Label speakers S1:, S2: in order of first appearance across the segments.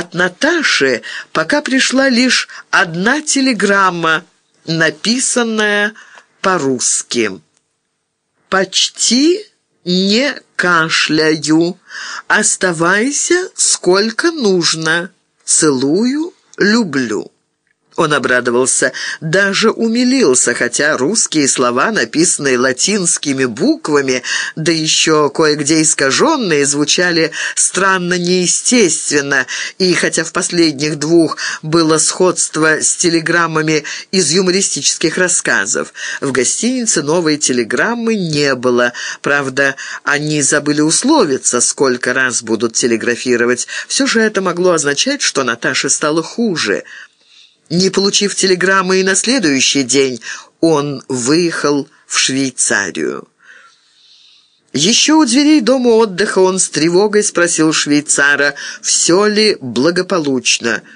S1: от Наташи пока пришла лишь одна телеграмма, написанная по-русски. «Почти не кашляю. Оставайся сколько нужно. Целую, люблю». Он обрадовался, даже умилился, хотя русские слова, написанные латинскими буквами, да еще кое-где искаженные, звучали странно неестественно, и хотя в последних двух было сходство с телеграммами из юмористических рассказов, в гостинице новой телеграммы не было. Правда, они забыли условиться, сколько раз будут телеграфировать. Все же это могло означать, что Наташе стало хуже – не получив телеграммы и на следующий день, он выехал в Швейцарию. Еще у дверей дома отдыха он с тревогой спросил швейцара, все ли благополучно –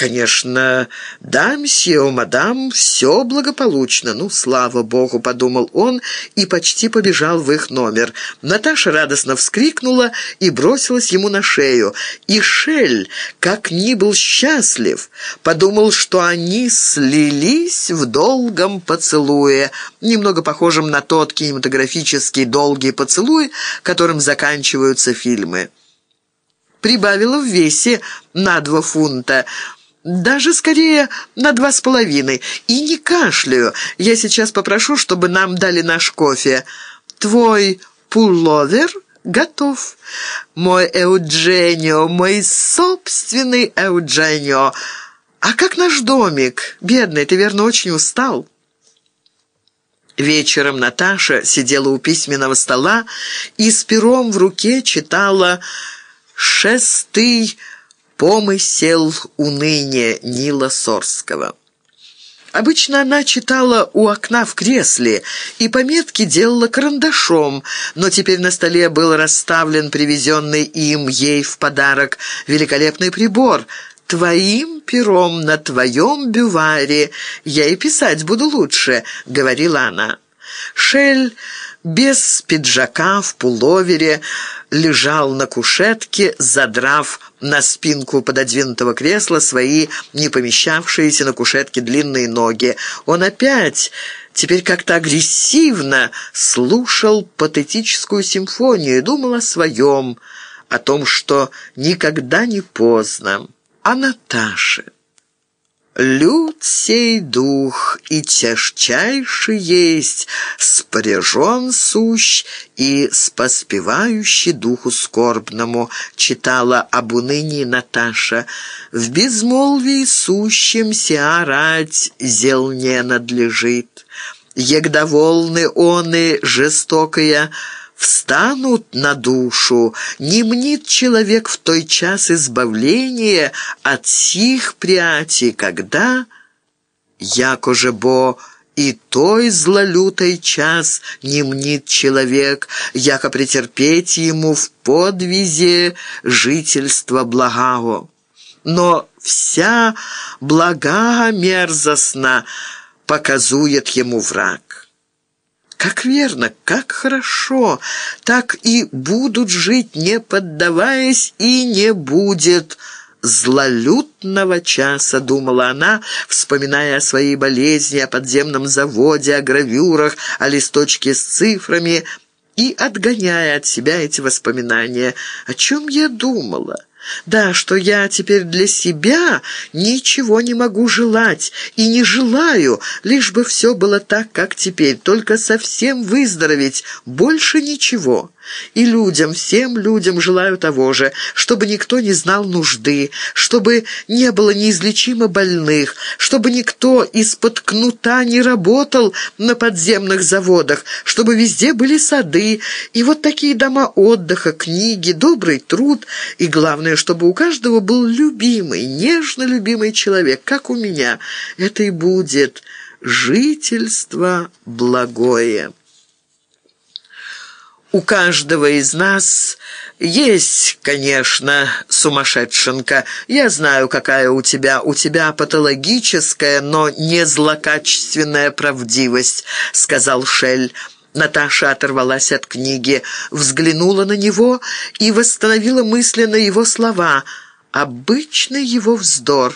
S1: «Конечно, да, мсье, мадам, все благополучно. Ну, слава богу», — подумал он и почти побежал в их номер. Наташа радостно вскрикнула и бросилась ему на шею. И Шель, как ни был счастлив, подумал, что они слились в долгом поцелуе, немного похожем на тот кинематографический долгий поцелуй, которым заканчиваются фильмы. Прибавила в весе на два фунта — даже скорее на два с половиной. И не кашляю. Я сейчас попрошу, чтобы нам дали наш кофе. Твой пуловер готов. Мой Эудженио, мой собственный Эудженио. А как наш домик? Бедный, ты, верно, очень устал?» Вечером Наташа сидела у письменного стола и с пером в руке читала «Шестый «Помысел уныния» Нила Сорского. Обычно она читала у окна в кресле и пометки делала карандашом, но теперь на столе был расставлен привезенный им ей в подарок великолепный прибор. «Твоим пером на твоем бюваре я и писать буду лучше», — говорила она. Шель без пиджака в пуловере лежал на кушетке, задрав на спинку пододвинутого кресла свои не помещавшиеся на кушетке длинные ноги. Он опять, теперь как-то агрессивно, слушал патетическую симфонию и думал о своем, о том, что никогда не поздно, о Наташе. Люд сей дух и тяжчайший есть, споряжен сущ и споспевающий духу скорбному, читала об унынии Наташа. В безмолвии сущем сия рать зел не надлежит. Егда волны он и жестокая, встанут на душу, не мнит человек в той час избавления от сих пряти, когда, якоже бо и той злолютой час не мнит человек, яко претерпеть ему в подвизе жительства благаго. Но вся блага мерзостна показует ему враг. Как верно, как хорошо, так и будут жить, не поддаваясь, и не будет злолютного часа, думала она, вспоминая о своей болезни, о подземном заводе, о гравюрах, о листочке с цифрами и отгоняя от себя эти воспоминания. О чем я думала? Да, что я теперь для себя ничего не могу желать и не желаю, лишь бы все было так, как теперь, только совсем выздороветь, больше ничего». И людям, всем людям желаю того же, чтобы никто не знал нужды, чтобы не было неизлечимо больных, чтобы никто из-под кнута не работал на подземных заводах, чтобы везде были сады, и вот такие дома отдыха, книги, добрый труд, и главное, чтобы у каждого был любимый, нежно любимый человек, как у меня. Это и будет жительство благое. У каждого из нас есть, конечно, сумасшедшенка. Я знаю, какая у тебя. У тебя патологическая, но не злокачественная правдивость», — сказал Шель. Наташа оторвалась от книги, взглянула на него и восстановила мысленно его слова — Обычный его вздор.